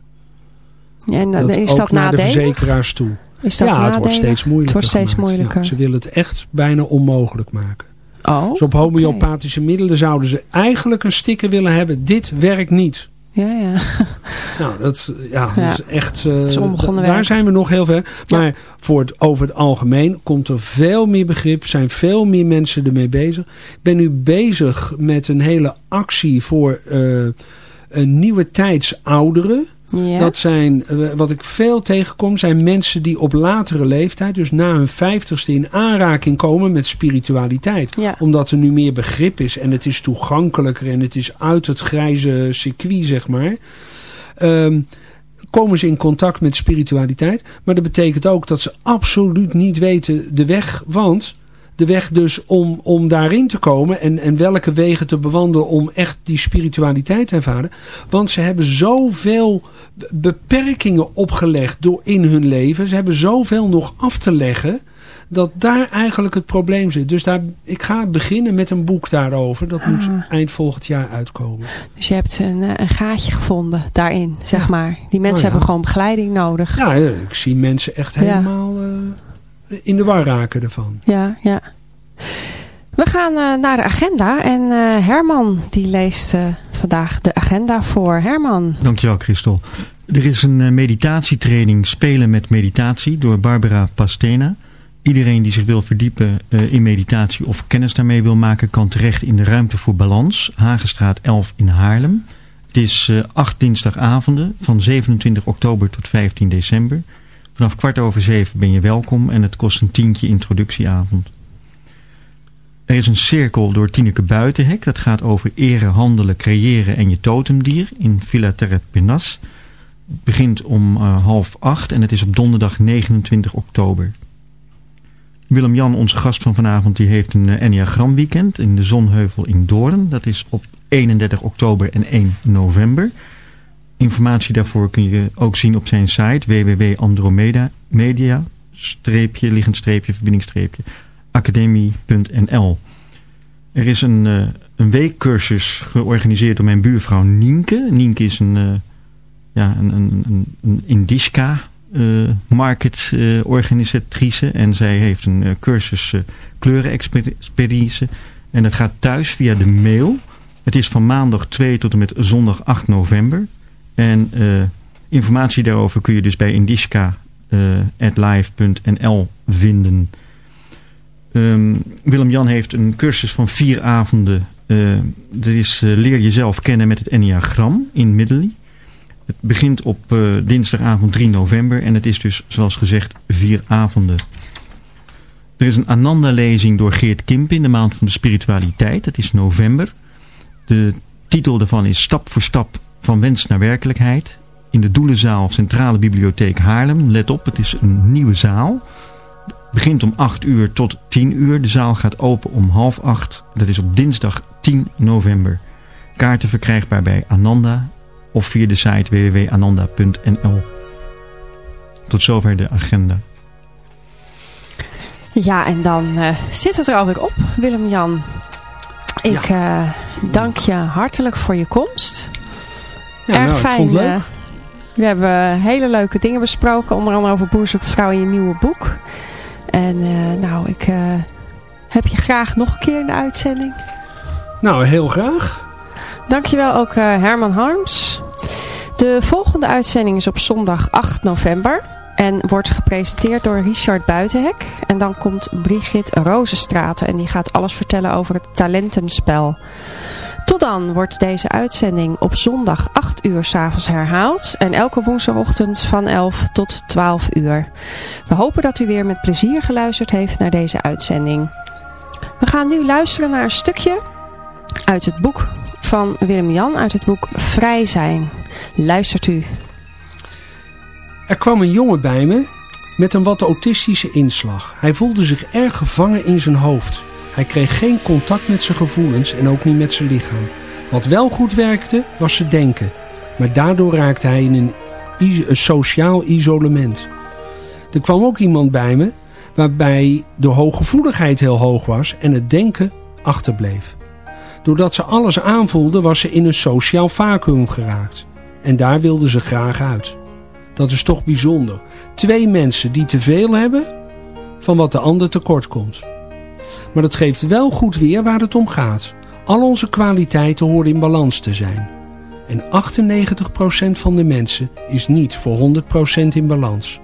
En eh, is ook dat naar de verzekeraars toe. Is dat ja, het wordt steeds moeilijker. Het wordt steeds moeilijker. Ja, ze willen het echt bijna onmogelijk maken. Oh, Dus op homeopathische middelen zouden ze eigenlijk een sticker willen hebben. Dit werkt niet. Ja, ja. Nou, dat, ja, Ja. dat is echt. eh, is daar werk. zijn we nog heel ver. Maar voor het, over het algemeen komt er veel meer begrip. Zijn veel meer mensen ermee bezig. Ik ben nu bezig met een hele actie voor eh, een nieuwe tijds ouderen. Ja. Dat zijn, eh, wat ik veel tegenkom, zijn mensen die op latere leeftijd, dus na hun vijftigste, in aanraking komen met spiritualiteit. Ja. Omdat er nu meer begrip is en het is toegankelijker en het is uit het grijze circuit, zeg maar. Ehm, komen ze in contact met spiritualiteit. Maar dat betekent ook dat ze absoluut niet weten de weg, want de weg dus om, om daarin te komen en, en welke wegen te bewandelen om echt die spiritualiteit te ervaren. Want ze hebben zoveel be- beperkingen opgelegd door in hun leven. Ze hebben zoveel nog af te leggen. Dat daar eigenlijk het probleem zit. Dus daar, ik ga beginnen met een boek daarover. Dat moet Ah. eind volgend jaar uitkomen. Dus je hebt een, eh, een gaatje gevonden daarin, zeg Ja. maar. Die mensen Oh, ja. hebben gewoon begeleiding nodig. Ja, ik zie mensen echt Ja. helemaal eh, in de war raken ervan. Ja, ja. We gaan eh, naar de agenda en eh, Herman die leest eh, vandaag de agenda voor. Herman. Dankjewel, Christel. Er is een eh, meditatietraining Spelen met Meditatie door Barbara Pastena. Iedereen die zich wil verdiepen eh, in meditatie of kennis daarmee wil maken... kan terecht in de Ruimte voor Balans, Hagenstraat 11 in Haarlem. Het is eh, acht dinsdagavonden van 27 oktober tot 15 december. Vanaf kwart over zeven ben je welkom en het kost een tientje introductieavond. Er is een cirkel door Tineke Buitenhek. Dat gaat over eren, handelen, creëren en je totemdier in Villa Terre Penas. Het begint om eh, half acht en het is op donderdag 29 oktober. Willem-Jan, onze gast van vanavond, die heeft een eh, Enneagram weekend in de Zonheuvel in Doorn. Dat is op 31 oktober en 1 november. Informatie daarvoor kun je ook zien op zijn site www.andromeda media streepje, liggend streepje, verbindingstreepje, academie.nl. Er is een, eh, een weekcursus georganiseerd door mijn buurvrouw Nienke. Nienke is een, eh, ja, een, een, een, een Indiska eh, market organisatrice. En zij heeft een cursus uh, kleurenexperience. En dat gaat thuis via de mail. Het is van maandag 2 tot en met zondag 8 november. En eh, informatie daarover kun je dus bij indiska.live.nl vinden. Ehm, Willem-Jan heeft een cursus van vier avonden. Eh, dat is eh, Leer jezelf kennen met het Enneagram in Middelie. Het begint op eh, dinsdagavond 3 november en het is dus zoals gezegd vier avonden. Er is een Ananda-lezing door Geert Kimp in de maand van de spiritualiteit. Het is november. De titel daarvan is Stap voor stap van wens naar werkelijkheid. In de Doelenzaal Centrale Bibliotheek Haarlem. Let op, het is een nieuwe zaal. Het begint om 8 uur tot 10 uur. De zaal gaat open om half 8. Dat is op dinsdag 10 november. Kaarten verkrijgbaar bij Ananda of via de site www.ananda.nl. Tot zover de agenda. Ja, en dan eh, zit het er alweer op, Willem-Jan. Ik eh, dank je hartelijk voor je komst. Ja, Erg nou, ik fijn. vond het leuk. eh, we hebben hele leuke dingen besproken. Onder andere over Boer zoekt vrouw in je nieuwe boek. En eh, nou, ik eh, heb je graag nog een keer in de uitzending. Nou, heel graag. Dankjewel ook eh, Herman Harms. De volgende uitzending is op zondag 8 november. En wordt gepresenteerd door Richard Buitenhek. En dan komt Brigitte Rozenstraten. En die gaat alles vertellen over het talentenspel. Tot dan wordt deze uitzending op zondag 8 uur s'avonds herhaald. En elke woensdagochtend van 11 tot 12 uur. We hopen dat u weer met plezier geluisterd heeft naar deze uitzending. We gaan nu luisteren naar een stukje uit het boek van Willem-Jan. Uit het boek Vrij zijn. Luistert u. Er kwam een jongen bij me met een wat autistische inslag. Hij voelde zich erg gevangen in zijn hoofd. Hij kreeg geen contact met zijn gevoelens en ook niet met zijn lichaam. Wat wel goed werkte, was zijn denken. Maar daardoor raakte hij in een, sociaal isolement. Er kwam ook iemand bij me waarbij de hooggevoeligheid heel hoog was en het denken achterbleef. Doordat ze alles aanvoelde was ze in een sociaal vacuüm geraakt. En daar wilde ze graag uit. Dat is toch bijzonder. Twee mensen die te veel hebben van wat de ander tekort komt. Maar dat geeft wel goed weer waar het om gaat. Al onze kwaliteiten horen in balans te zijn. En 98% van de mensen is niet voor 100% in balans.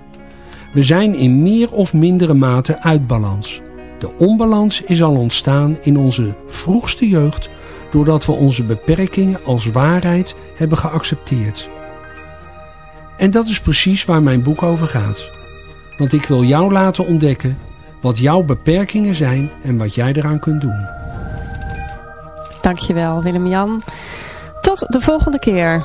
We zijn in meer of mindere mate uit balans. De onbalans is al ontstaan in onze vroegste jeugd doordat we onze beperkingen als waarheid hebben geaccepteerd. En dat is precies waar mijn boek over gaat. Want ik wil jou laten ontdekken wat jouw beperkingen zijn en wat jij eraan kunt doen. Dankjewel Willem-Jan. Tot de volgende keer.